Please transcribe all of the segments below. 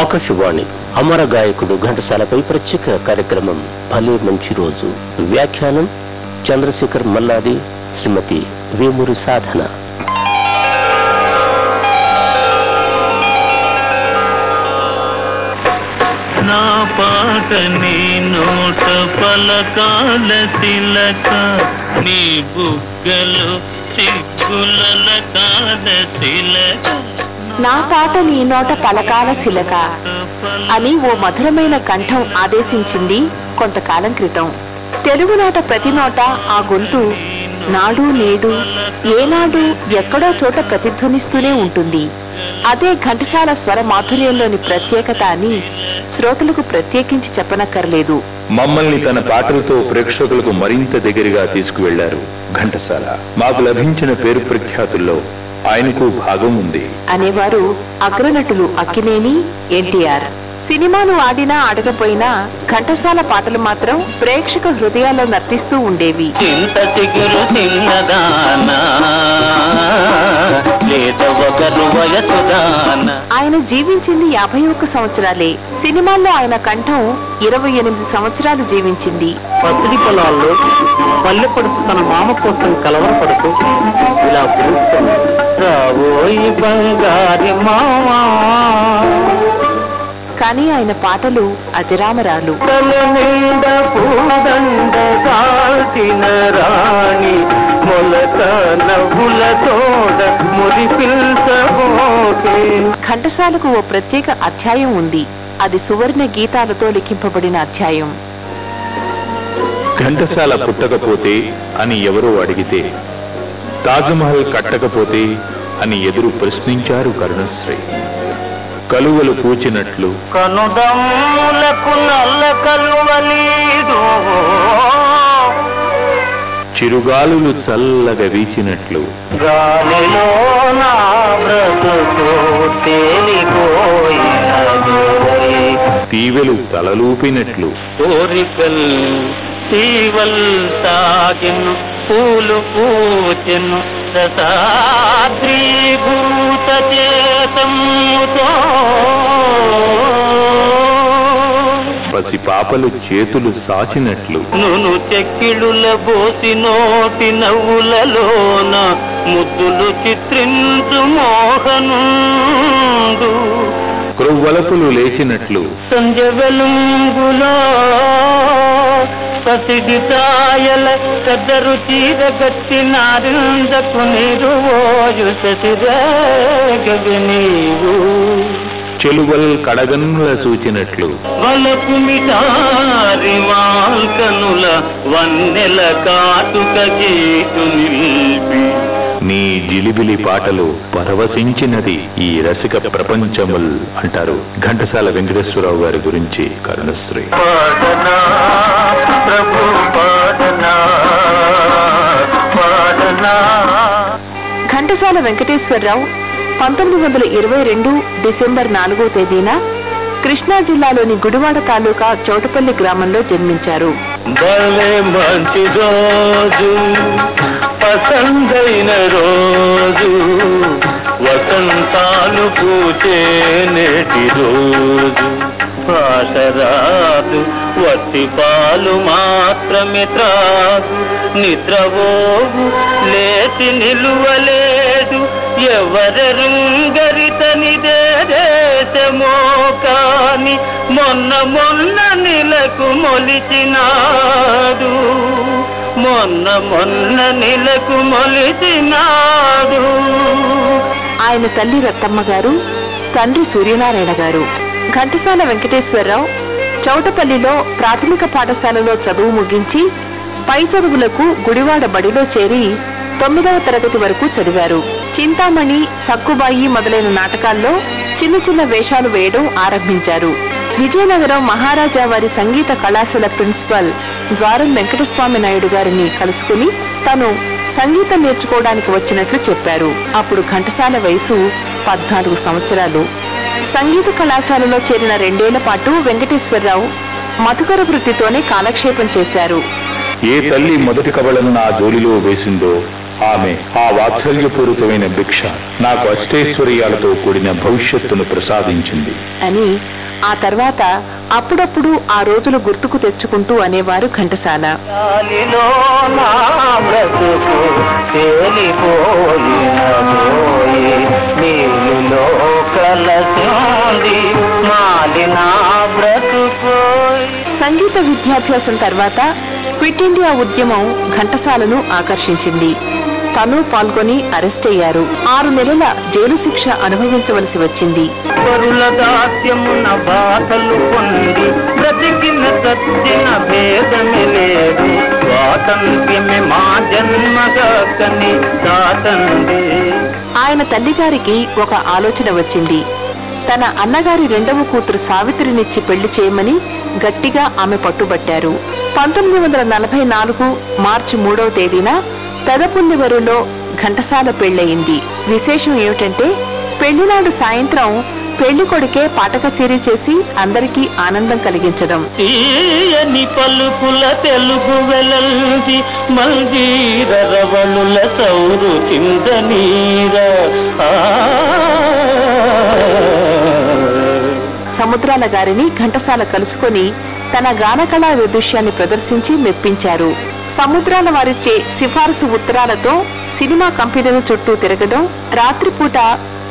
ఆకాశవాణి అమర గాయకుడు ఘంటసాలపై ప్రత్యేక కార్యక్రమం భలే మంచి రోజు. వ్యాఖ్యానం చంద్రశేఖర్ మల్లాది శ్రీమతి వేమూరి సాధన. నా పాట నీ నోట పలకాల తిలక నీ బుగ్గలు చిక్కుల కాల తిలక. నా పాట నీ నోట పలకాల చిలక అని ఓ మధురమైన కంఠం ఆదేశించింది కొంతకాలం క్రితం. తెలుగునాట ప్రతి నోట ఆ గొంతు నాడు నేడు ఏనాడు ఎక్కడో చోట ప్రతిధ్వనిస్తూనే ఉంటుంది. అదే ఘంటసాల స్వర మాధుర్యంలోని ప్రత్యేకత అని శ్రోతలకు ప్రత్యేకించి చెప్పనక్కర్లేదు. మమ్మల్ని తన పాటలతో ప్రేక్షకులకు మరింత దగ్గరగా తీసుకువెళ్ళారు ఘంటసాల. మాకు లభించిన పేరు ప్రఖ్యాతుల్లో ఆయనకు భాగం ఉంది. అనేవారు అగ్రనటులు అక్కినేని ఎన్టీఆర్. సినిమాలు ఆడినా ఆడకపోయినా ఘంటసాల పాటలు మాత్రం ప్రేక్షక హృదయాల్లో నర్తిస్తూ ఉండేవి. ఆయన జీవించింది యాభై ఒక్క సంవత్సరాలే. సినిమాల్లో ఆయన కంఠం ఇరవై ఎనిమిది సంవత్సరాలు జీవించింది. పసిడి పొలాల్లో పల్లెపడుతు తన మామ కోసం కలవరపడుతూ ఇలా పిలుస్తుంది రావోయి బంగారి మామా కానీ ఆయన పాటలు రాణి మొలక పిల్చబోకే ఘంటసాలకు ఓ ప్రత్యేక అధ్యాయం ఉంది. అది సువర్ణ గీతాలతో లిఖింపబడిన అధ్యాయం. ఘంటసాల పుట్టకపోతే అని ఎవరో అడిగితే తాజ్మహల్ కట్టకపోతే అని ఎదురు ప్రశ్నించారు కరుణశ్రీ. కలువలు పూచినట్లు కనుదమ్ములకు నల్ల కలువలీదు చిరుగాలులు చల్లగా వీచినట్లు. గాలిలో నా బ్రతుకు తేలిపోయినది. తీవెలు తలలూపినట్లు. కోరికల్ తీవల్ పూలు పూచెను చేతముతో పసి పాపలు చేతులు సాచినట్లు. నును చెక్కిడుల బోసి నోటి నవ్వులలోన ముద్దులు చిత్రించు మోహనుండు. క్రొవ్వలపులు లేచినట్లు. సంజ వెలుంగులో పసిడి తాయల కద్దరు చీర గట్టి నారిందకు నిరువోయు శశిరేగవి నీవు. చెలువల్ కడగన్నుల సూచినట్లు. వలపు మిటారి వాల్కనుల వన్నెల కాటుక గీటు నిలిపి. నీ జిలిబిలి పాటలు పరవశించినది ఈ రసిక ప్రపంచముల్ అంటారు. ఘంటసాల వెంకటేశ్వరరావు గారి గురించి కరుణశ్రీ. ఘంటసాల వెంకటేశ్వరరావు పంతొమ్మిది వందల ఇరవై రెండు డిసెంబర్ నాలుగో తేదీన కృష్ణా జిల్లాలోని గుడివాడ తాలూకా చోటపల్లి గ్రామంలో జన్మించారు. భలే మంచి రోజు పసందైన రోజు వసంతాలు పూచే నేటి రోజు. పాటరాదు వట్టి పాలు మాత్రమే త్రాగు నిద్రవోగు లేచి నిలువలేదు ఎవరెరుంగరితనిదే దేశమో కాని మొన్న మొన్న నిలకు మొలిచినాడు. మొన్న మొన్న నిలకు మొలిచినాడు. ఆయన తల్లి రత్తమ్మ గారు తండ్రి సూర్యనారాయణ గారు ఘంటసాల వెంకటేశ్వరరావు చౌటపల్లిలో ప్రాథమిక పాఠశాలలో చదువు ముగించి పై చదువులకు గుడివాడ బడిలో చేరి తొమ్మిదవ తరగతి వరకు చదివారు. చింతామణి సక్కుబాయి మొదలైన నాటకాల్లో చిన్న చిన్న వేషాలు వేయడం ఆరంభించారు. విజయనగరం మహారాజా వారి సంగీత కళాశాల ప్రిన్సిపల్ ద్వారం వెంకటస్వామి నాయుడు గారిని కలుసుకుని తను సంగీతం నేర్చుకోవడానికి వచ్చినట్లు చెప్పారు. అప్పుడు ఘంటసాల వయసు పద్నాలుగు సంవత్సరాలు. సంగీత కళాశాలలో చేరిన రెండేళ్ళ పాటు వెంకటేశ్వరరావు మధుకర వృత్తితోనే కాలక్షేపం చేశారు. ఏ తల్లి మొదటి కవళను నా జోలిలో వేసిందో ఆమె ఆ వాత్సల్యపూరితమైన భిక్ష నాకు అష్టైశ్వర్యాలతో కూడిన భవిష్యత్తును ప్రసాదించింది. అని ఆ తర్వాత అప్పుడప్పుడు ఆ రోజులు గుర్తుకు తెచ్చుకుంటూ అనేవారు ఘంటసాల. సంగీత విద్యాభ్యాసం తర్వాత క్విట్ ఇండియా ఉద్యమం ఘంటసాలను ఆకర్షించింది. తను పాల్గొని అరెస్ట్ అయ్యారు. ఆరు నెలల జైలు శిక్ష అనుభవించవలసి వచ్చింది. ఆయన తల్లిగారికి ఒక ఆలోచన వచ్చింది. తన అన్నగారి రెండవ కూతురు సావిత్రినిచ్చి పెళ్ళి చేయమని గట్టిగా ఆమె పట్టుబట్టారు. పంతొమ్మిది వందల నలభై నాలుగు మార్చి మూడవ తేదీన పెదపుల్లివరులో ఘంటసాల పెళ్ళయింది విశేషం ఏమిటంటే పెళ్ళినాడు సాయంత్రం పెళ్ళి కొడుకే పాటకచేరీ చేసి అందరికీ ఆనందం కలిగించడం. తీయని పలుకుల తెలుగు వెలంది మంజీర సౌరు చిందనీర. సముద్రాల గారిని ఘంటసాల కలుసుకొని తన గానకళా దృశ్యాన్ని ప్రదర్శించి మెప్పించారు. సముద్రాల వారిచ్చే సిఫారసు ఉత్తరాలతో సినిమా కంపెనీల చుట్టూ తిరగడం రాత్రిపూట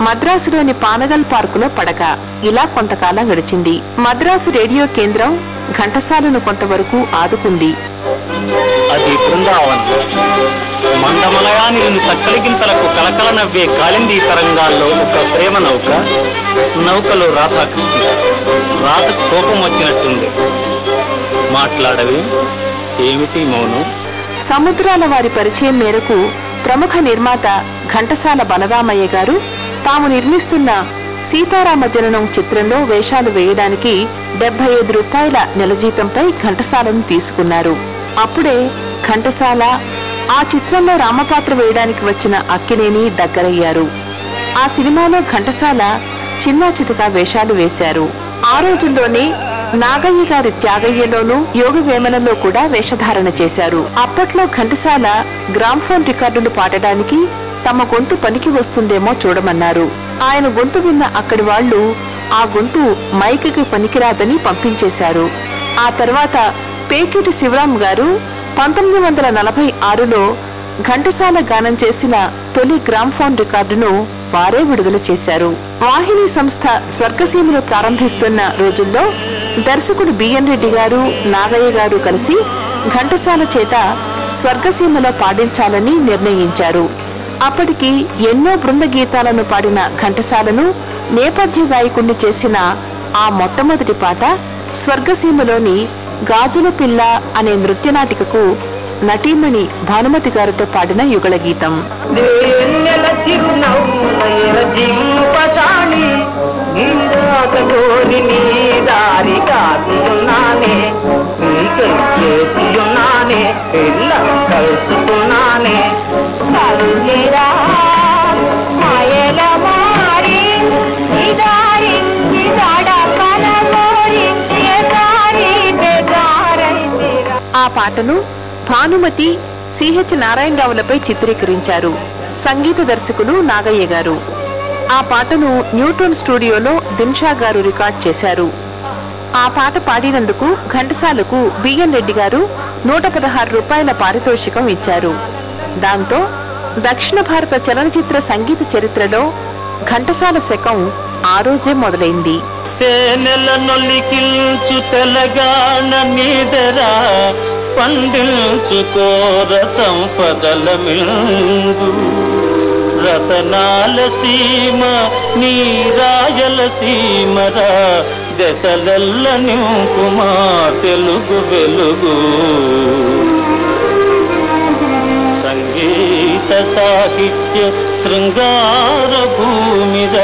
మద్రాసులోని పానగల్ పార్కులో పడక. ఇలా కొంతకాలం గడిచింది. మద్రాసు రేడియో కేంద్రం ఘంటసాలను కొంతవరకు ఆదుకుంది. అది బృందావనం. మందమలయాని చక్కలిగింతలకు కలకల నవ్వే కాలింది తరంగాల్లో ఒక ప్రేమ నౌక నౌకలో రాధాకృష్ణ. రాత కోపం వచ్చినట్టుంది మాట్లాడవి ఏమిటి మౌనం? సముద్రాల వారి పరిచయం మేరకు ప్రముఖ నిర్మాత ఘంటసాల బలరామయ్య గారు తాము నిర్మిస్తున్న సీతారామ జననం చిత్రంలో వేషాలు వేయడానికి డెబ్బై ఐదు రూపాయల నెల జీతంపై ఘంటసాలను తీసుకున్నారు. అప్పుడే ఘంటసాల ఆ చిత్రంలో రామపాత్ర వేయడానికి వచ్చిన అక్కినేని దగ్గరయ్యారు. ఆ సినిమాలో ఘంటసాల చిన్న చితక వేషాలు వేశారు. ఆ రోజుల్లోనే నాగయ్య గారి త్యాగయ్యలోనూ యోగ వేమనంలో కూడా వేషధారణ చేశారు. అప్పట్లో ఘంటసాల గ్రామ్ఫోన్ రికార్డులు పాడడానికి తమ గొంతు పనికి వస్తుందేమో చూడమన్నారు. ఆయన గొంతు విన్న అక్కడి వాళ్ళు ఆ గొంతు మైకకి పనికిరాదని పంపించేశారు. ఆ తర్వాత పేచూటి శివరాం గారు పంతొమ్మిది వందల నలభై ఆరులో ఘంటసాల గానం చేసిన తొలి గ్రామ్ఫోన్ రికార్డును వారే విడుదల చేశారు. వాహిని సంస్థ స్వర్గసీమను ప్రారంభిస్తున్న రోజుల్లో దర్శకుడు బిఎన్ రెడ్డి గారు నాగయ్య గారు కలిసి ఘంటసాల చేత స్వర్గసీమలో పాటించాలని నిర్ణయించారు. అప్పటికి ఎన్నో బృంద గీతాలను పాడిన ఘంటసాలను నేపథ్య గాయకుణ్ణి చేసిన ఆ మొట్టమొదటి పాట స్వర్గసీమలోని గాజుల పిల్ల అనే నృత్యనాటికకు నటీమణి భానుమతి గారితో పాడిన యుగళ గీతం. కలుసుకున్నానే. ఆ పాటను భానుమతి సిహెచ్ నారాయణరావులపై చిత్రీకరించారు. సంగీత దర్శకులు నాగయ్య గారు. ఆ పాటను న్యూటన్ స్టూడియోలో దిన్షా గారు రికార్డ్ చేశారు. ఆ పాట పాడినందుకు ఘంటసాలకు బిఎన్ రెడ్డి గారు నూట పదహారు రూపాయల పారితోషికం ఇచ్చారు. దాంతో దక్షిణ భారత చలనచిత్ర సంగీత చరిత్రలో ఘంటసాల శకం ఆ రోజే మొదలైంది. తేనెల నొలికిల్చు తెలగాన మీదరా పండించుకోర సంపదల మింగు రతనాల సీమ నీరాయల సీమరా దశలెల్ల నింపుమా తెలుగు వెలుగు. సంగీత సాహిత్య శృంగార భూమిద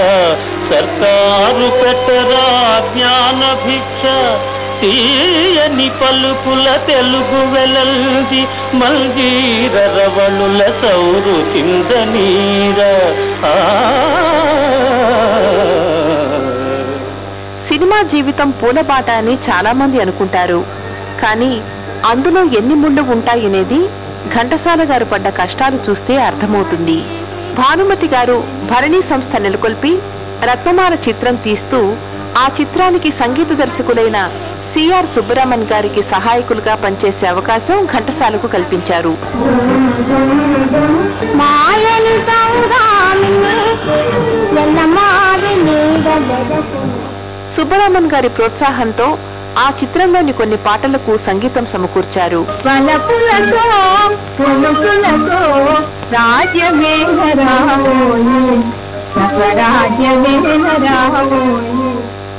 సర్కారు పెట్టరా జ్ఞాన భిక్ష తీయని పలుకుల తెలుగు వెలల్ది మల్గీర రవళుల సౌరు చిందనీర సినిమా జీవితం పూలబాట అని చాలా మంది అనుకుంటారు. కానీ అందులో ఎన్ని ముళ్ళు ఉంటాయనేది ఘంటసాల గారు పడ్డ కష్టాలు చూస్తే అర్థమవుతుంది. భానుమతి గారు భరణి సంస్థ నెలకొల్పి రత్నమాల చిత్రం తీస్తూ ఆ చిత్రానికి సంగీత దర్శకులైన సిఆర్ సుబ్బరామన్ గారికి సహాయకులుగా పనిచేసే అవకాశం ఘంటసాలకు కల్పించారు. సుబ్బరామన్ గారి ప్రోత్సాహంతో ఆ చిత్రంలోని కొన్ని పాటలకు సంగీతం సమకూర్చారు. రాజ్యమే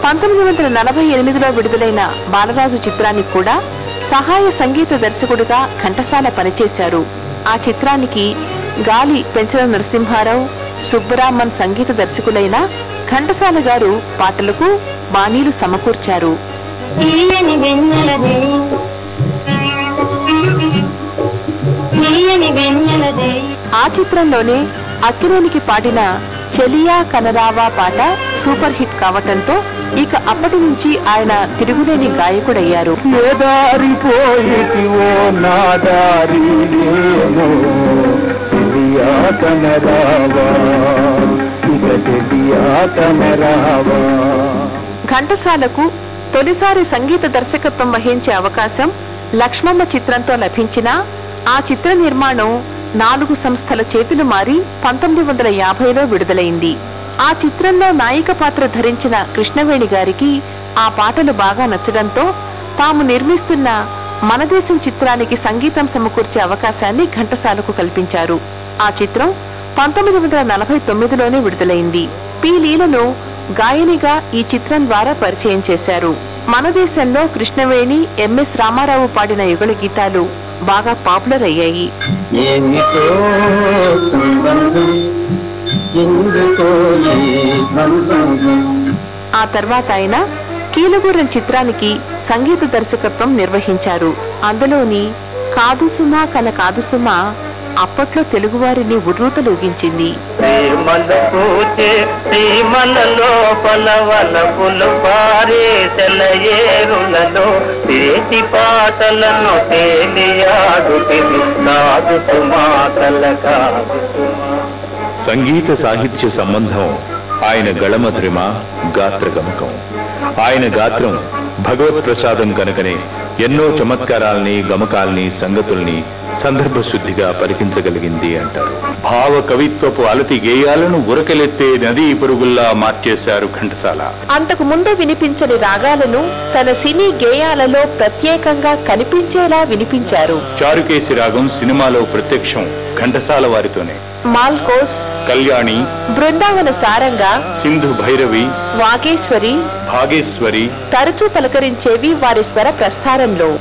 పంతొమ్మిది వందల నలభై ఎనిమిదిలో విడుదలైన బాలరాజు చిత్రానికి కూడా సహాయ సంగీత దర్శకుడిగా ఘంటసాల పనిచేశారు. ఆ చిత్రానికి గాలి పెంచల నరసింహారావు సుబ్బరామన్ సంగీత దర్శకులైన ఘంటసాల గారు పాటలకు బాణీలు సమకూర్చారు. ఆ చిత్రంలోనే అక్కినేనికి పాడిన చెలియా కనరావా పాట సూపర్ హిట్ కావటంతో ఇక అప్పటి నుంచి ఆయన తిరుగులేని గాయకుడయ్యారు. ఘంటసాలకు తొలిసారి సంగీత దర్శకత్వం వహించే అవకాశం లక్ష్మమ్మ చిత్రంతో లభించినా ఆ చిత్ర నిర్మాణం నాలుగు సంస్థల చేతులు మారి పంతొమ్మిది వందల యాభైలో విడుదలైంది. ఆ చిత్రంలో నాయిక పాత్ర ధరించిన కృష్ణవేణి గారికి ఆ పాటలు బాగా నచ్చడంతో తాము నిర్మిస్తున్న మనదేశం చిత్రానికి సంగీతం సమకూర్చే అవకాశాన్ని ఘంటసాలకు కల్పించారు. ఆ చిత్రం పంతొమ్మిది వందల నలభై తొమ్మిదిలోనే విడుదలైంది. పి. లీలను గాయనిగా ఈ చిత్రం ద్వారా పరిచయం చేశారు. మన దేశంలో కృష్ణవేణి ఎంఎస్ రామారావు పాడిన యుగళ గీతాలు బాగా పాపులర్ అయ్యాయి. ఆ తర్వాత ఆయన కీలుగుర్రం చిత్రానికి సంగీత దర్శకత్వం నిర్వహించారు. అందులోని కాదు సుమా కన కాదు సుమా అప్పట్లో తెలుగువారిని ఉర్రూతలూగించింది పాటలను కాదు సుమా. సంగీత సాహిత్య సంబంధం ఆయన గళమధురిమ గాత్ర గమకం. ఆయన గాత్రం భగవత్ ప్రసాదం కనుకనే ఎన్నో చమత్కారాల్ని గమకాల్ని సంగతుల్ని సందర్భ శుద్ధిగా పలికించగలిగింది అంటారు. భావ కవిత్వపు అలతి గేయాలను ఉరకలెత్తే నదీ పురుగుల్లా మార్చేశారు ఘంటసాల. అంతకు ముందు వినిపించని రాగాలను తన సినీ గేయాలలో ప్రత్యేకంగా కనిపించేలా వినిపించారు. చారుకేసి రాగం సినిమాలో ప్రత్యక్షం ఘంటసాల వారితోనే. మాల్కోస్ కళ్యాణి బృందావన సారంగా సింధు భైరవి వాగేశ్వరి భాగేశ్వరి తరచూ పలకరించేవి వారి స్వర ప్రస్థానంలో.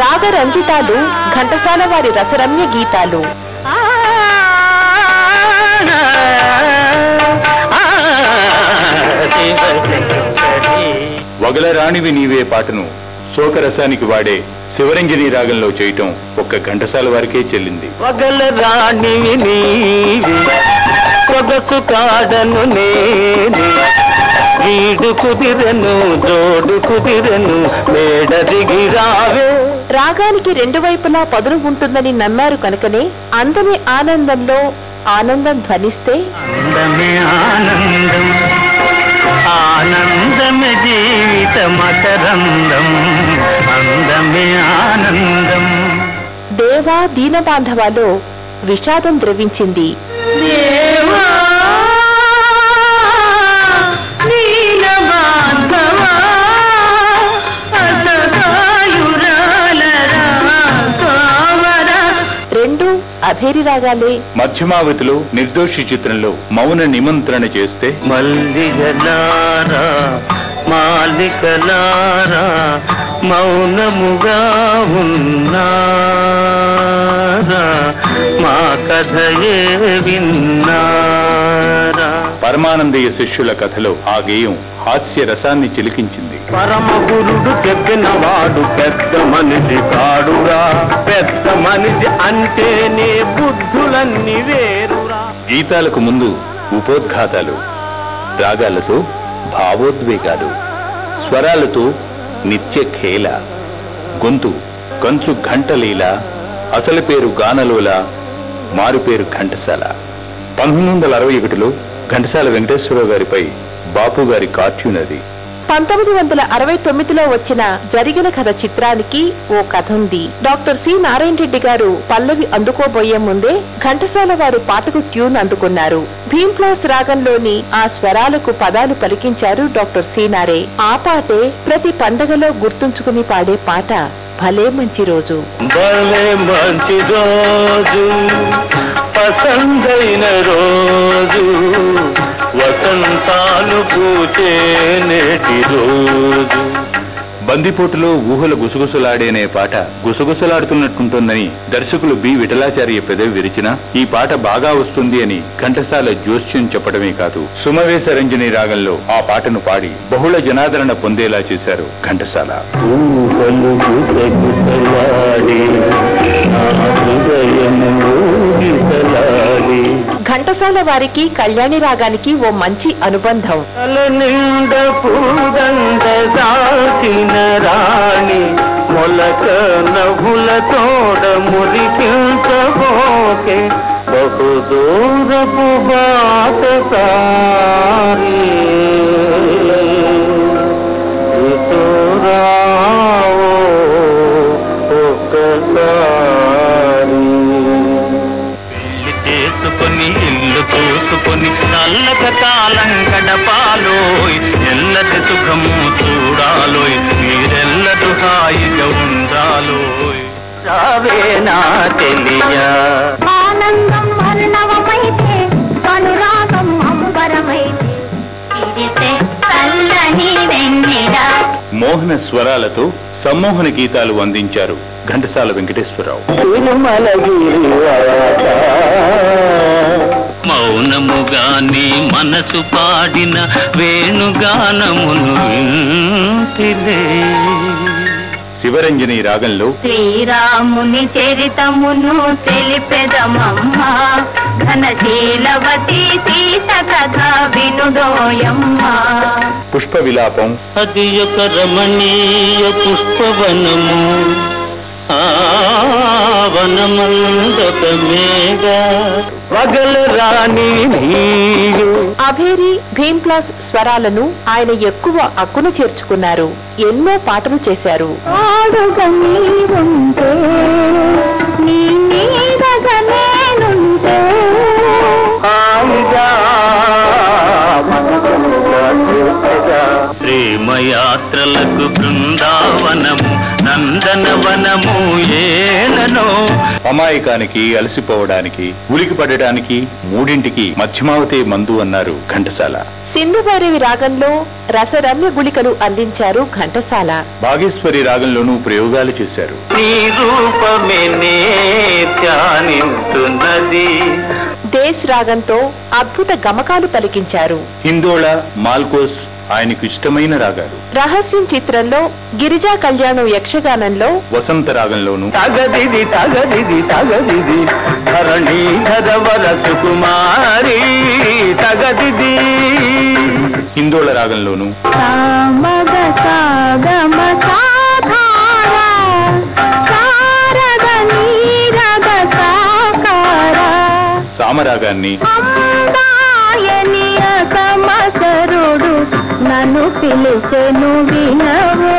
రాగరంజితాలు ఘంటసాల వారి రసరమ్య గీతాలు. వగలరాణివి నీవే పాటను శోకరసానికి వాడే శివరంజని రాగంలో చేయటం ఒక్క ఘంటసాల వారికే చెల్లింది. పగల రాణివి నీవే కొగసు కాడను నేనే. వీడు కుదిరెను జోడు కుదిరెను మేడ దిగి రావే. రాగానికి రెండు వైపులా పదును ఉంటుందని నమ్మారు కనుకనే అందని ఆనందంలో ఆనందం ధ్వనిస్తే అందమే ఆనందం ఆనందమే జీవిత మకరందం అందమే ఆనందం. దేవా దీనబాంధవాలో విషాదం ద్రవించింది. అభేరి రాగాలే. మధ్యమావతిలో నిర్దోషి చిత్రంలో మౌన నిమంత్రణ చేస్తే మల్లిగలారా మాలికలారా మౌనముగా ఉన్నారా? మా కథయే విన్నారా పరమానందయ్య శిష్యుల కథలో ఆ గేయం హాస్య రసాన్ని చిలికించింది. పరమ గురుడు చెప్పినవాడు పెద్ద మనిషి కాడురా. పెద్ద మనిషి అంటేనే బుద్ధులన్నీ వేరురా. గీతాలకు ముందు ఉపోద్ఘాతాలు రాగాలతో భావోద్వేగాలు స్వరాలతో నిత్య ఖేల గొంతు కంచు ఘంటలీల అసలు పేరు గానలోల మారు పేరు ఘంటసాల. పంతొమ్మిది వందల అరవై ఒకటిలో ఘంటసాల వెంకటేశ్వరరావు గారిపై బాపు గారి కార్టూన్ అది. పంతొమ్మిది వందల అరవై తొమ్మిదిలో వచ్చిన జరిగిన కథ చిత్రానికి ఓ కథ ఉంది డాక్టర్ సి. నారాయణ రెడ్డి గారు పల్లవి అందుకోబోయే ముందే ఘంటసాల వారు పాటకు ట్యూన్ అందుకున్నారు. భీమ్ప్లాస్ రాగంలోని ఆ స్వరాలకు పదాలు పలికించారు డాక్టర్ సీనారే ఆ పాటే ప్రతి పండగలో గుర్తుంచుకుని పాడే పాట. భలే మంచి రోజు. భలే మంచి రోజు. పసందైన రోజు. వసంతాలు పూచే నేటి రోజు. బందిపోటులో ఊహల గుసగుసలాడేనే పాట గుసగుసలాడుతున్నట్టుంటుందని దర్శకులు బి. విఠలాచార్య పెదవి విరిచినా ఈ పాట బాగా వస్తుంది అని ఘంటసాల జోస్యం చెప్పడమే కాదు సుమవేశ రంజని రాగంలో ఆ పాటను పాడి బహుళ జనాదరణ పొందేలా చేశారు ఘంటసాల. హృదయము ఘంటసాల వారికి కళ్యాణి రాగానికి ఓ మంచి అనుబంధం. రాణి మొలక నవ్వుల తోడ మురికించబోకే బహు దూరపు బాట సారి చూసుకొని నల్లక కాలం గడపాలోయ్ ఎల్లటి సుఖము చూడాలోయ్ మీరెల్లరు హాయిగా ఉండాలోయ్. రావేనా తెలియా. ఆనందం అర్ణవమైతే అనురాగం అంబరమైతే ఇదితే చల్లని వెన్నెల. మోహన స్వరాలతో సమ్మోహన గీతాలు అందించారు ఘంటసాల వెంకటేశ్వరరావు. మౌనముగాని మనసు పాడిన వేణుగానమును వింటిలే. శివరంజని రాగంలో శ్రీరాముని చరితమును తెలిపెదమమ్మా. ఘనశీలవతి సీత కథ వినుడోయమ్మా పుష్ప విలాపం అది ఒక రమణీయ పుష్పవనము. ఆ వనమందొక మేఘ వగల రాణి నీయు. అభేరి భీమ్ప్లాస్ స్వరాలను ఆయన ఎక్కువ అక్కున చేర్చుకున్నారు. ఎన్నో పాటలు చేశారు. ప్రేమయాత్రలకు బృందావనము. నందనవనము ఏలనో అమాయకానికి అలసిపోవడానికి ఉలికి పడడానికి మూడింటికి మధ్యమావతే మందు అన్నారు ఘంటసాల. సింధు భైరవి రాగంలో రసరమ్య గుళికలు అందించారు ఘంటసాల. బాగేశ్వరి రాగంలోనూ ప్రయోగాలు చేశారు. దేశ్ రాగంతో అద్భుత గమకాలు పలికించారు. హిందోళ మాల్కోస్ ఆయనకు ఇష్టమైన రాగాలు. రహస్యం చిత్రంలో గిరిజా కళ్యాణం యక్షగానంలో వసంత రాగంలోనూ. తగదిది తగదిది తగదిది. ధరణీధర సుకుమారి తగదిది. హిందోళ రాగంలోనూ. సామగ సాగమ సాధార సారద నీరద సాకార. సామరాగాన్ని. సమసరుడు నన్ను పిలిచెను వినవో.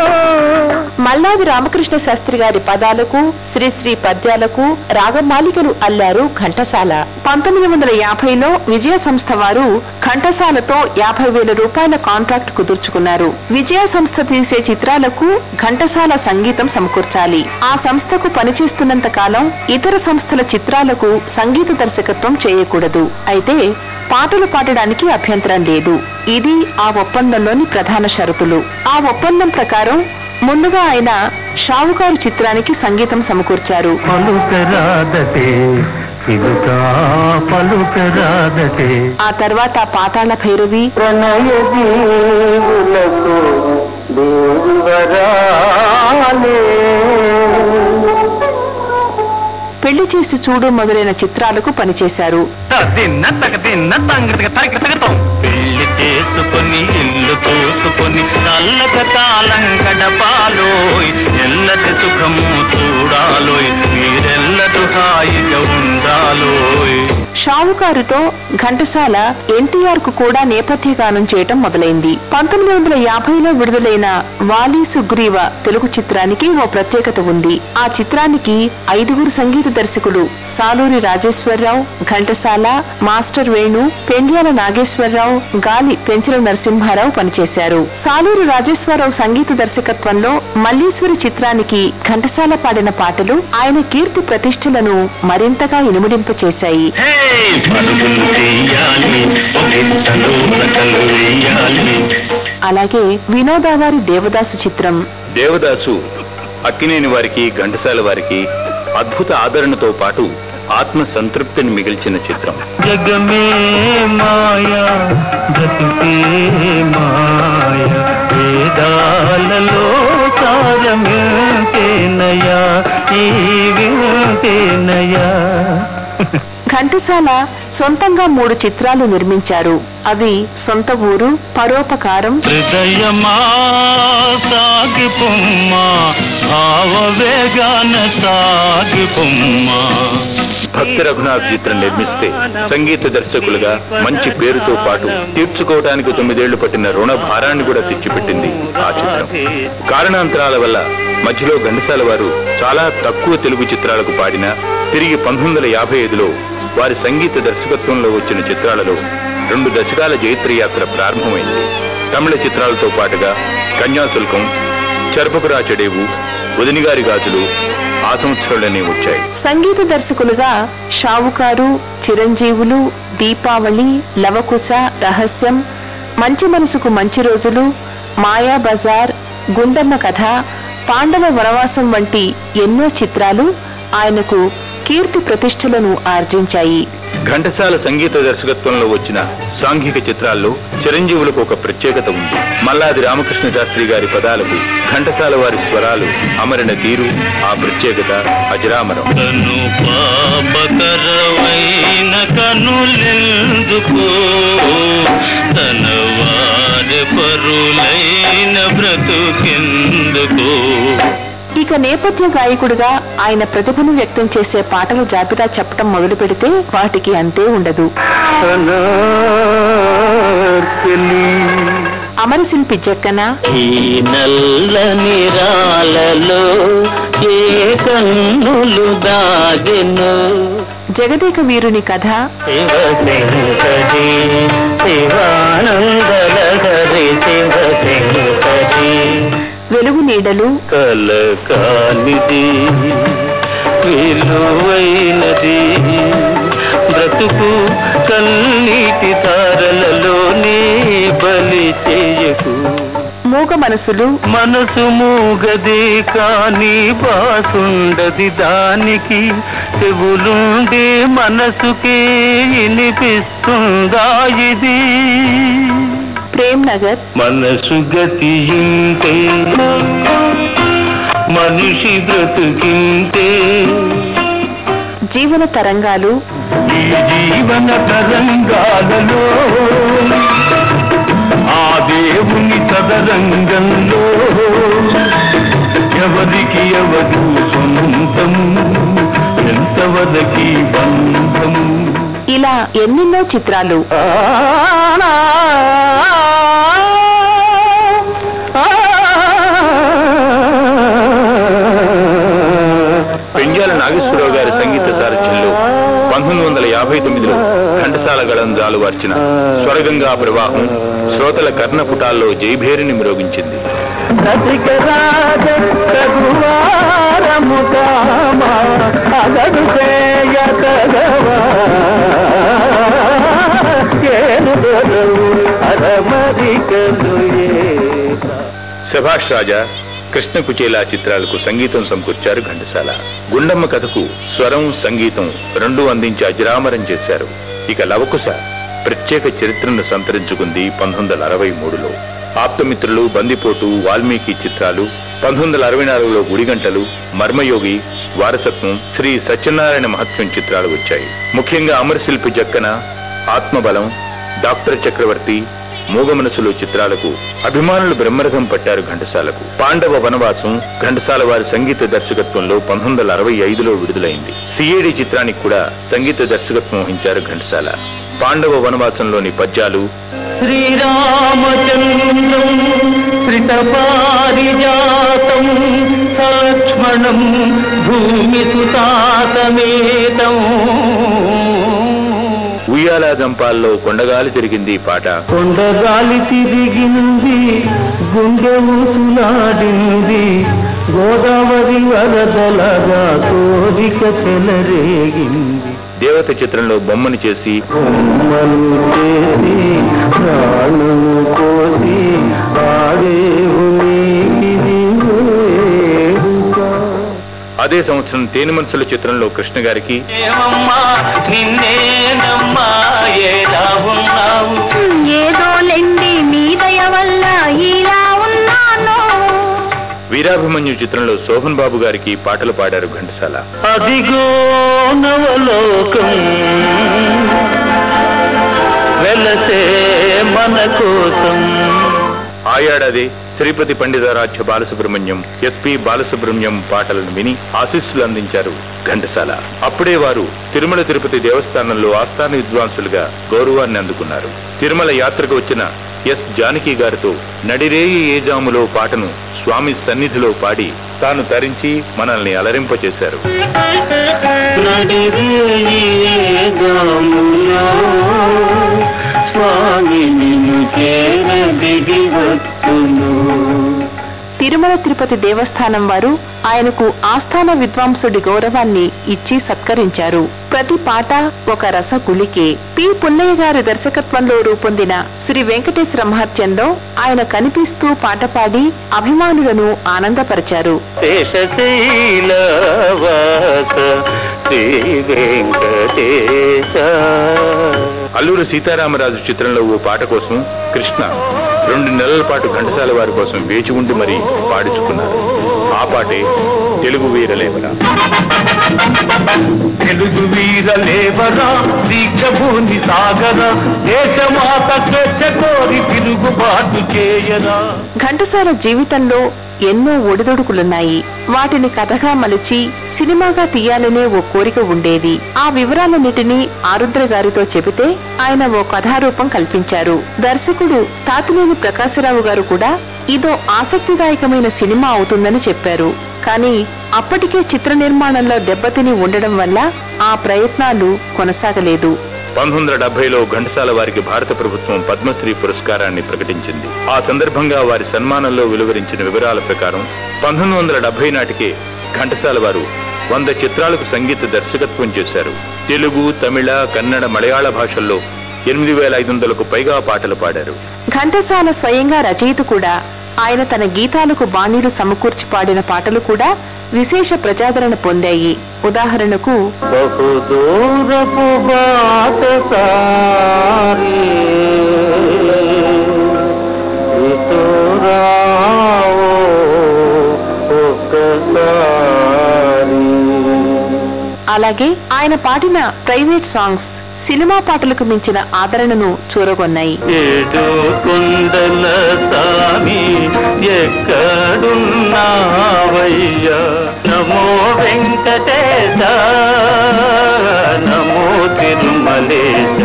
మల్లాది రామకృష్ణ శాస్త్రి గారి పదాలకు శ్రీశ్రీ పద్యాలకు రాగమాలికలు అల్లారు ఘంటసాల. పంతొమ్మిది వందల యాభైలో విజయ సంస్థ వారు ఘంటసాలతో యాభై వేల రూపాయల కాంట్రాక్ట్ కుదుర్చుకున్నారు. విజయ సంస్థ తీసే చిత్రాలకు ఘంటసాల సంగీతం సమకూర్చాలి. ఆ సంస్థకు పనిచేస్తున్నంత కాలం ఇతర సంస్థల చిత్రాలకు సంగీత దర్శకత్వం చేయకూడదు. అయితే పాటలు పాడడానికి అభ్యంతరం లేదు. ఇది ఆ ఒప్పందంలోని ప్రధాన షరతులు. ఆ ఒప్పందం ప్రకారం ముందుగా ఆయన షావుకారు చిత్రానికి సంగీతం సమకూర్చారు. ఆ తర్వాత పాతాళ భైరవి దేవరాలే పెళ్ళి చేసి చూడు మొదలైన చిత్రాలకు పనిచేశారు. తిన్న తగ తిన్న తంగ తగ తగతాం పెళ్ళి చేసుకొని ఇల్లు చూసుకొని నల్లక కాలం గడపాలోయ్ ఎల్లటి సుఖము చూడాలోయ్. మీరెల్ల పిల్లలు హాయిగా ఉండాలోయ్. షావుకారుతో ఘంటసాల ఎన్టీఆర్కు కూడా నేపథ్య గానం చేయటం మొదలైంది. పంతొమ్మిది వందల యాభైలో విడుదలైన వాలి సుగ్రీవ తెలుగు చిత్రానికి ఓ ప్రత్యేకత ఉంది. ఆ చిత్రానికి ఐదుగురు సంగీత దర్శకులు సాలూరి రాజేశ్వరరావు ఘంటసాల మాస్టర్ వేణు పెండ్యాల నాగేశ్వరరావు గాలి పెంచల నరసింహారావు పనిచేశారు. సాలూరి రాజేశ్వరరావు సంగీత దర్శకత్వంలో మల్లీశ్వరి చిత్రానికి ఘంటసాల పాడిన పాటలు ఆయన కీర్తి ప్రతిష్టలను మరింతగా ఇనుమడింపచేశాయి. చేశాయి పరుగులు ప్రకలు వేయాలి అలాగే వినోదావారి దేవదాసు చిత్రం. దేవదాసు అక్కినేని వారికి ఘంటసాల వారికి అద్భుత ఆదరణతో పాటు ఆత్మ సంతృప్తిని మిగిల్చిన చిత్రం. జగమే మాయా బ్రతుకే మాయ వేదాలలో ఈ వింతేనయా ఘంటసాల సొంతంగా మూడు చిత్రాలు నిర్మించారు. అవి సొంత ఊరు పరోపకారం. భక్తి రఘునాథ్ చిత్రం నిర్మిస్తే సంగీత దర్శకులుగా మంచి పేరుతో పాటు తీర్చుకోవడానికి తొమ్మిదేళ్ళు పట్టిన రుణ భారాన్ని కూడా తెచ్చిపెట్టింది ఆ చిత్రం. కారణాంతరాల వల్ల మధ్యలో ఘంటసాల వారు చాలా తక్కువ తెలుగు చిత్రాలకు పాడిన తిరిగి పంతొమ్మిది వందల యాభై ఐదులో వారి సంగీత దర్శకత్వంలో వచ్చిన చిత్రాలలో రెండు దశకాల జైత్ర యాత్ర ప్రారంభమైంది. తమిళ చిత్రాలతో పాటుగా కన్యాశుల్కం చర్పకురా చెడేవు వదినిగారి గాజులు ఆ సంవత్సరంలోనే వచ్చాయి. సంగీత దర్శకులుగా షావుకారు చిరంజీవులు దీపావళి లవకుశ రహస్యం మంచి మనసుకు మంచి రోజులు మాయా బజార్ గుండమ్మ కథ పాండవ వనవాసం వంటి ఎన్నో చిత్రాలు ఆయనకు కీర్తి ప్రతిష్టలను ఆర్జించాయి. ఘంటసాల సంగీత దర్శకత్వంలో వచ్చిన సాంఘిక చిత్రాల్లో చిరంజీవులకు ఒక ప్రత్యేకత ఉంది. మల్లాది రామకృష్ణ శాస్త్రి గారి పదాలకు ఘంటసాల వారి స్వరాలు అమరిన తీరు ఆ ప్రత్యేకత అజరామరం. తన వారి పరులైన బ్రతుకెందుకు? ఇక నేపథ్య గాయకుడిగా ఆయన ప్రతిభను వ్యక్తం చేసే పాటల జాబితా చెప్పటం మొదలు పెడితే వాటికి అంతే ఉండదు. అమరశిల్పి జక్కన ఏ కన్నులు దాగెను? జగదేక వీరుని కథ. వెలుగు నీడలు. కలకానిది విలువైనది. బ్రతుకు కన్నీటి తారలలోనే బలి చేయకు. మూగ మనసులు. మనసు మూగదే కాని బాసుండది దానికి. చెవులుండే మనసుకే వినిపిస్తుందా ఇది? ప్రేమ్ నగర్. మనసు గతి ఇంతే మనిషి బ్రతుకింతే జీవన తరంగాలు. ఈ జీవన తరంగాలలో దేవుని చదరంగంలో ఎవరికి ఎవరు సొంతం? ఎంతవదకి బంధం? ఇలా ఎన్నెన్నో చిత్రాలు. పెంజాల నాగేశ్వరరావు గారి సంగీత సారథ్యంలో పంతొమ్మిది వందల యాభై తొమ్మిదిలో ఘంటసాల గళం జాలువార్చిన స్వరగంగా ప్రవాహం శ్రోతల కర్ణపుటాల్లో జైభేరిని మ్రోగించింది. శభాష్ రాజా కృష్ణ కుచేలా చిత్రాలకు సంగీతం సమకూర్చారు ఘంటసాల. గుండమ్మ కథకు స్వరం సంగీతం రెండూ అందించి అజరామరం చేశారు. ఇక లవకుశ ప్రత్యేక చరిత్రను సంతరించుకుంది పంతొమ్మిది వందల అరవై మూడులో. ఆప్తమిత్రులు బందిపోటు వాల్మీకి చిత్రాలు పంతొమ్మిది వందల అరవై నాలుగులో గుడిగంటలు మర్మయోగి వారసత్వం శ్రీ సత్యనారాయణ మహత్వం చిత్రాలు వచ్చాయి. ముఖ్యంగా అమరశిల్పి జక్కన ఆత్మబలం డాక్టర్ చక్రవర్తి మూగమనసులు చిత్రాలకు అభిమానులు బ్రహ్మరథం పట్టారు ఘంటసాలకు. పాండవ వనవాసం ఘంటసాల వారి సంగీత దర్శకత్వంలో పంతొమ్మిది వందల అరవై ఐదులో విడుదలైంది. సిఏడి చిత్రానికి కూడా సంగీత దర్శకత్వం వహించారు ఘంటసాల. పాండవ వనవాసంలోని పద్యాలు శ్రీరామచంద్రం శ్రితపారిజాతం సలక్ష్మణం భూమి సుతాతమేతం ఉయ్యాల జంపాల్లో కొండగాలి తిరిగింది పాట. కొండగాలి తిరిగింది గుండె ఊసులాడింది గోదావరి వరదలగా కోరిక చెలరేగింది. దేవత చిత్రంలో బొమ్మని చేసి. అదే సంవత్సరం తేని మనసుల చిత్రంలో కృష్ణ గారికి ఏదోలెండి వీరాభిమన్యు చిత్రంలో శోభన్ బాబు గారికి పాటలు పాడారు ఘంటసాల. అదిగో నవలోకం. వెలసే మన కోసం. ఆ ఏడాది శ్రీపతి పండితారాధ్య బాలసుబ్రహ్మణ్యం ఎస్పి బాలసుబ్రహ్మణ్యం పాటలను విని ఆశీస్సులు అందించారు ఘంటసాల. అప్పుడే వారు తిరుమల తిరుపతి దేవస్థానంలో ఆస్థాన విద్వాంసులుగా గౌరవాన్ని అందుకున్నారు. తిరుమల యాత్రకు వచ్చిన ఎస్ జానకి గారితో నడిరేయి ఏజాములో పాటను స్వామి సన్నిధిలో పాడి తాను తరించి మనల్ని అలరింపచేశారు. స్వామి నిన్ను చేరదిగి వచ్చును. తిరుమల తిరుపతి దేవస్థానం వారు ఆయనకు ఆస్థాన విద్వాంసుడి గౌరవాన్ని ఇచ్చి సత్కరించారు. ప్రతి పాట ఒక రస గుళికే. పి. పున్నయ్య గారి దర్శకత్వంలో రూపొందిన శ్రీ వెంకటేశ్వర మహత్యంలో ఆయన కనిపిస్తూ పాట పాడి అభిమానులను ఆనందపరిచారు. శేషశైలవాస శ్రీ వెంకటేశ. అల్లూరి సీతారామరాజు చిత్రంలో ఓ పాట కోసం కృష్ణ రెండు నెలల పాటు ఘంటసాల వారి కోసం వేచి ఉండి మరీ పాడించుకున్నారు ఆ పాటే తెలుగు వీరలేవరా తెలుగు వీర లేవరా? దీక్షభూమి సాగరా? దేశమాత స్వేచ్ఛ కోరి తిరుగుబాటు చేయరా? ఘంటసాల జీవితంలో ఎన్నో ఒడిదొడుకులున్నాయి. వాటిని కథగా మలిచి సినిమాగా తీయాలనే ఓ కోరిక ఉండేది. ఆ వివరాలన్నిటినీ ఆరుద్ర గారితో చెబితే ఆయన ఓ కథారూపం కల్పించారు. దర్శకుడు తాతినేని ప్రకాశరావు గారు కూడా ఇదో ఆసక్తిదాయకమైన సినిమా అవుతుందని చెప్పారు. కానీ అప్పటికే చిత్ర నిర్మాణంలో దెబ్బతిని ఉండడం వల్ల ఆ ప్రయత్నాలు కొనసాగలేదు. పంతొమ్మిది వందల డెబ్బైలో ఘంటసాల వారికి భారత ప్రభుత్వం పద్మశ్రీ పురస్కారాన్ని ప్రకటించింది. ఆ సందర్భంగా వారి సన్మానంలో వెలువరించిన వివరాల ప్రకారం పంతొమ్మిది వందల డెబ్బై నాటికే ఘంటసాల వారు వంద చిత్రాలకు సంగీత దర్శకత్వం చేశారు. తెలుగు తమిళ కన్నడ మలయాళ భాషల్లో ఎనిమిది వేల ఐదు వందలకు పైగా పాటలు పాడారు. ఘంటసాల స్వయంగా రచయిత కూడా ఆయన తన గీతాలకు బాణీలు సమకూర్చి పాడిన పాటలు కూడా విశేష ప్రజాదరణ పొందాయి. ఉదాహరణకు అలాగే ఆయన పాడిన ప్రైవేట్ సాంగ్స్ సినిమా పాటలకు మించిన ఆదరణను చూరగొన్నాయి. కొండల సామి ఎక్కడున్నావయ్యా? నమో వెంకటేశ నమో తిరుమలేశ.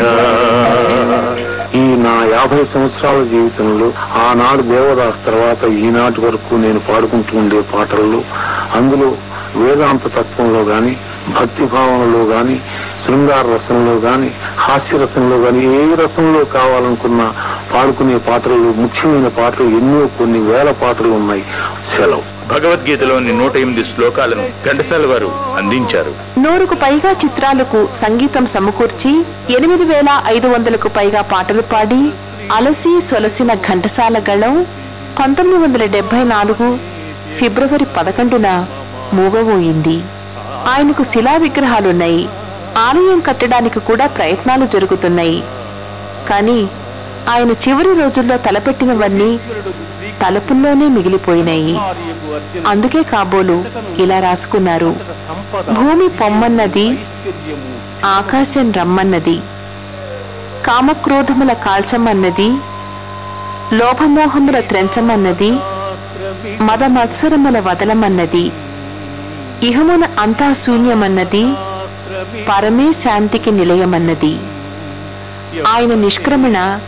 ఈ నా యాభై సంవత్సరాల జీవితంలో ఆనాడు దేవదాస్ తర్వాత ఈనాటి వరకు నేను పాడుకుంటూ ఉండే పాటల్లో అందులో వేదాంత తత్వంలో గాని భక్తి భావనలో గాని శృంగార రసంలో గాని హాస్య రసంలో గాని ఏ రసంలో కావాలనుకున్నా పాడుకునే పాటలు ముఖ్యమైన పాటలు ఎన్నో కొన్ని వేల పాటలు ఉన్నాయి. సెలవు. భగవద్గీతలోని నూట ఎనిమిది శ్లోకాలను ఘంటసాల వారు అందించారు. నూరుకు పైగా చిత్రాలకు సంగీతం సమకూర్చి ఎనిమిది వేల ఐదు వందలకు పైగా పాటలు పాడి అలసి సొలసిన ఘంటసాల గళం పంతొమ్మిది వందల డెబ్బై నాలుగు ఫిబ్రవరి పదకొండున మూగబోయింది. ఆయనకు శిలా విగ్రహాలున్నాయి ఆలయం కట్టడానికి కూడా ప్రయత్నాలు జరుగుతున్నాయి. కానీ ఆయన చివరి రోజుల్లో తలపెట్టినవన్నీ తలుపుల్లోనే మిగిలిపోయినాయి. అందుకే కాబోలు ఇలా రాసుకున్నారు. భూమి పొమ్మన్నది ఆకాశం రమ్మన్నది కామక్రోధముల కాల్చమన్నది లోభమోహముల త్రెంచమన్నది మద మత్సరముల వదలమన్నది ఇహమున అంతా శూన్యమన్నది పరమే శాంతికి నిలయమన్నది. ఆయన నిష్క్రమణ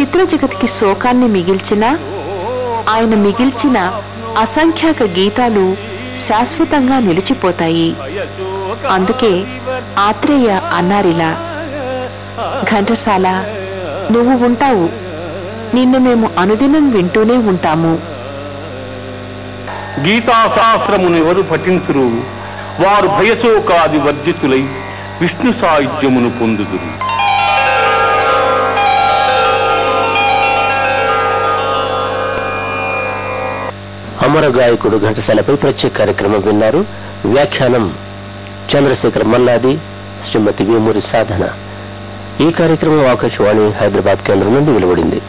చిత్ర జగతికి శోకాన్ని మిగిల్చిన ఆయన మిగిల్చిన అసంఖ్యాక గీతాలు శాశ్వతంగా నిలిచిపోతాయి. అందుకే ఆత్రేయ అన్నారిలా ఘంటసాల నువ్వు ఉంటావు. నిన్ను మేము అనుదినం వింటూనే ఉంటాము. గీతా శాస్త్రమును ఎవరు పఠించురు. వారు భయశోకాది వర్జితులై విష్ణు సాహిత్యమును పొందుదురు. అమర గాయకుడు ఘంటసాలపై ప్రత్యేక కార్యక్రమం విన్నారు. వ్యాఖ్యానం చంద్రశేఖర్ మల్లాది శ్రీమతి వేమూరి సాధన. ఈ కార్యక్రమం ఆకాశవాణి హైదరాబాద్ కేంద్రం నుండి వెలువడింది.